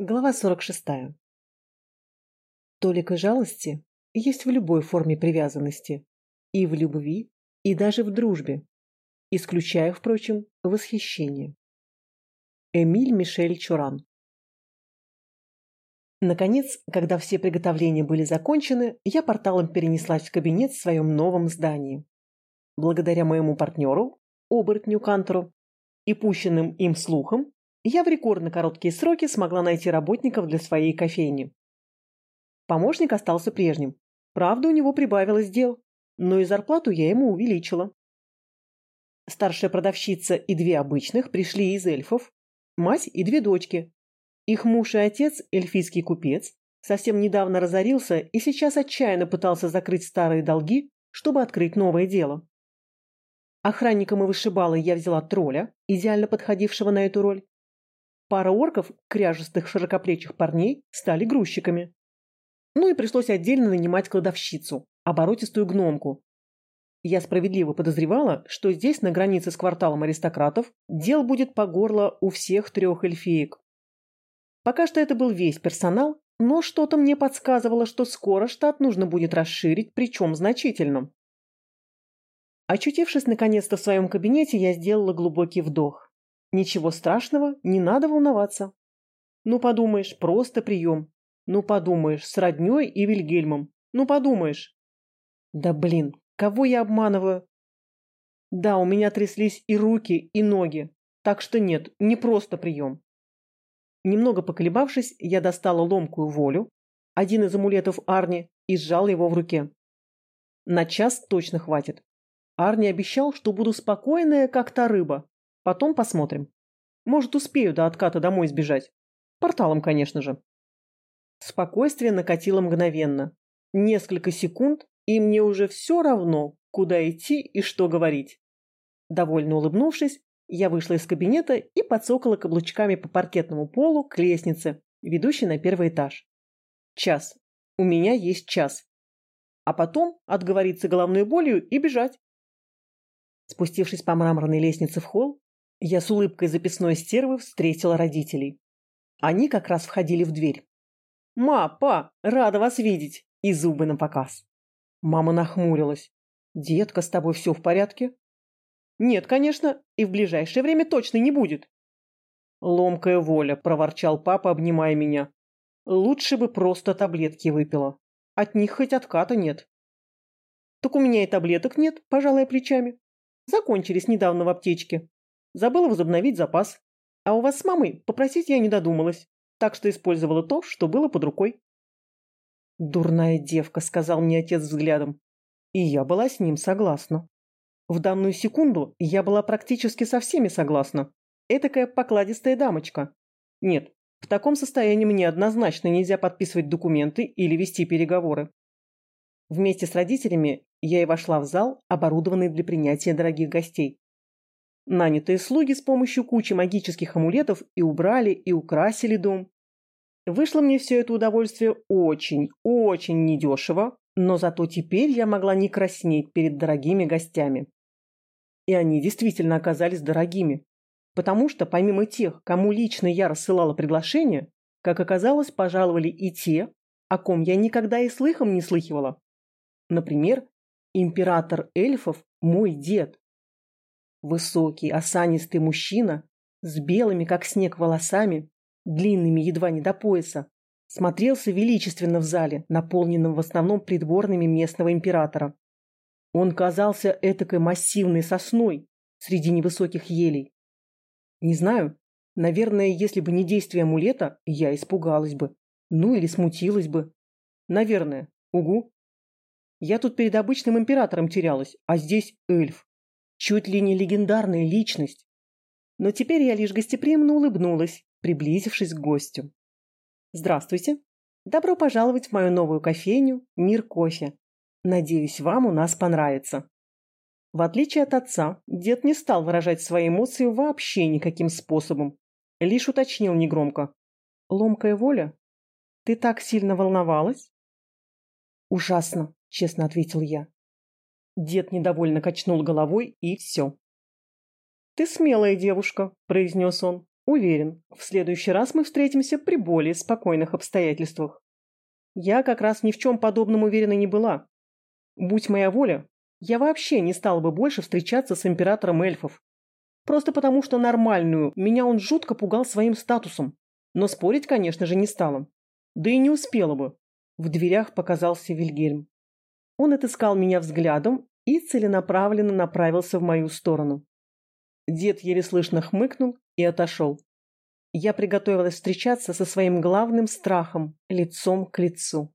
Глава 46. Толика жалости есть в любой форме привязанности. И в любви, и даже в дружбе. Исключая, впрочем, восхищение. Эмиль Мишель Чуран. Наконец, когда все приготовления были закончены, я порталом перенеслась в кабинет в своем новом здании. Благодаря моему партнеру, оборотню Кантору, и пущенным им слухам, я в рекордно короткие сроки смогла найти работников для своей кофейни. Помощник остался прежним. Правда, у него прибавилось дел, но и зарплату я ему увеличила. Старшая продавщица и две обычных пришли из эльфов, мать и две дочки. Их муж и отец, эльфийский купец, совсем недавно разорился и сейчас отчаянно пытался закрыть старые долги, чтобы открыть новое дело. Охранником и вышибалой я взяла тролля, идеально подходившего на эту роль, Пара орков, кряжестых широкоплечих парней, стали грузчиками. Ну и пришлось отдельно нанимать кладовщицу, оборотистую гномку. Я справедливо подозревала, что здесь, на границе с кварталом аристократов, дел будет по горло у всех трех эльфиек. Пока что это был весь персонал, но что-то мне подсказывало, что скоро штат нужно будет расширить, причем значительно. Очутившись наконец-то в своем кабинете, я сделала глубокий вдох. Ничего страшного, не надо волноваться. Ну, подумаешь, просто прием. Ну, подумаешь, с роднёй и Вильгельмом. Ну, подумаешь. Да блин, кого я обманываю? Да, у меня тряслись и руки, и ноги. Так что нет, не просто прием. Немного поколебавшись, я достала ломкую волю, один из амулетов Арни, и сжала его в руке. На час точно хватит. Арни обещал, что буду спокойная, как та рыба, Потом посмотрим. Может, успею до отката домой сбежать. Порталом, конечно же. Спокойствие накатило мгновенно. Несколько секунд, и мне уже все равно, куда идти и что говорить. Довольно улыбнувшись, я вышла из кабинета и подсокала каблучками по паркетному полу к лестнице, ведущей на первый этаж. Час. У меня есть час. А потом отговориться головной болью и бежать. Спустившись по мраморной лестнице в холл, я с улыбкой записной стервы встретила родителей. Они как раз входили в дверь. «Ма, па, рада вас видеть!» И зубы на показ. Мама нахмурилась. «Детка, с тобой все в порядке?» «Нет, конечно, и в ближайшее время точно не будет». «Ломкая воля», – проворчал папа, обнимая меня. «Лучше бы просто таблетки выпила. От них хоть отката нет». «Так у меня и таблеток нет», – пожалуй, плечами. «Закончились недавно в аптечке. Забыла возобновить запас. А у вас с мамой попросить я не додумалась, так что использовала то, что было под рукой. «Дурная девка», — сказал мне отец взглядом. И я была с ним согласна. В данную секунду я была практически со всеми согласна. Этакая покладистая дамочка. Нет, в таком состоянии мне однозначно нельзя подписывать документы или вести переговоры. Вместе с родителями я и вошла в зал, оборудованный для принятия дорогих гостей. Нанятые слуги с помощью кучи магических амулетов и убрали, и украсили дом. Вышло мне все это удовольствие очень, очень недешево, но зато теперь я могла не краснеть перед дорогими гостями. И они действительно оказались дорогими, потому что помимо тех, кому лично я рассылала приглашения, как оказалось, пожаловали и те, о ком я никогда и слыхом не слыхивала. Например, император эльфов – мой дед, Высокий, осанистый мужчина с белыми, как снег, волосами, длинными едва не до пояса, смотрелся величественно в зале, наполненном в основном придворными местного императора. Он казался этакой массивной сосной среди невысоких елей. Не знаю, наверное, если бы не действие амулета, я испугалась бы. Ну или смутилась бы. Наверное. Угу. Я тут перед обычным императором терялась, а здесь эльф чуть ли не легендарная личность. Но теперь я лишь гостеприимно улыбнулась, приблизившись к гостю. «Здравствуйте! Добро пожаловать в мою новую кофейню «Мир кофе». Надеюсь, вам у нас понравится». В отличие от отца, дед не стал выражать свои эмоции вообще никаким способом. Лишь уточнил негромко. «Ломкая воля? Ты так сильно волновалась?» «Ужасно», — честно ответил я. Дед недовольно качнул головой, и все. «Ты смелая девушка», – произнес он. Уверен, в следующий раз мы встретимся при более спокойных обстоятельствах. Я как раз ни в чем подобном уверена не была. Будь моя воля, я вообще не стала бы больше встречаться с императором эльфов. Просто потому, что нормальную меня он жутко пугал своим статусом. Но спорить, конечно же, не стала. Да и не успела бы. В дверях показался Вильгельм. Он отыскал меня взглядом и целенаправленно направился в мою сторону. Дед еле слышно хмыкнул и отошел. Я приготовилась встречаться со своим главным страхом лицом к лицу.